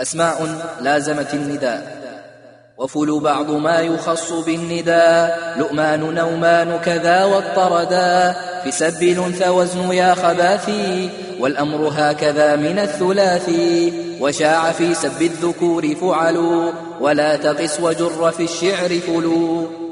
أسماء لازمت النداء وفل بعض ما يخص بالنداء لؤمان نومان كذا والطردا في سب الأنثى وزن يا خباثي والأمر هكذا من الثلاثي وشاع في سب الذكور فعلوا ولا تقس وجر في الشعر فلو.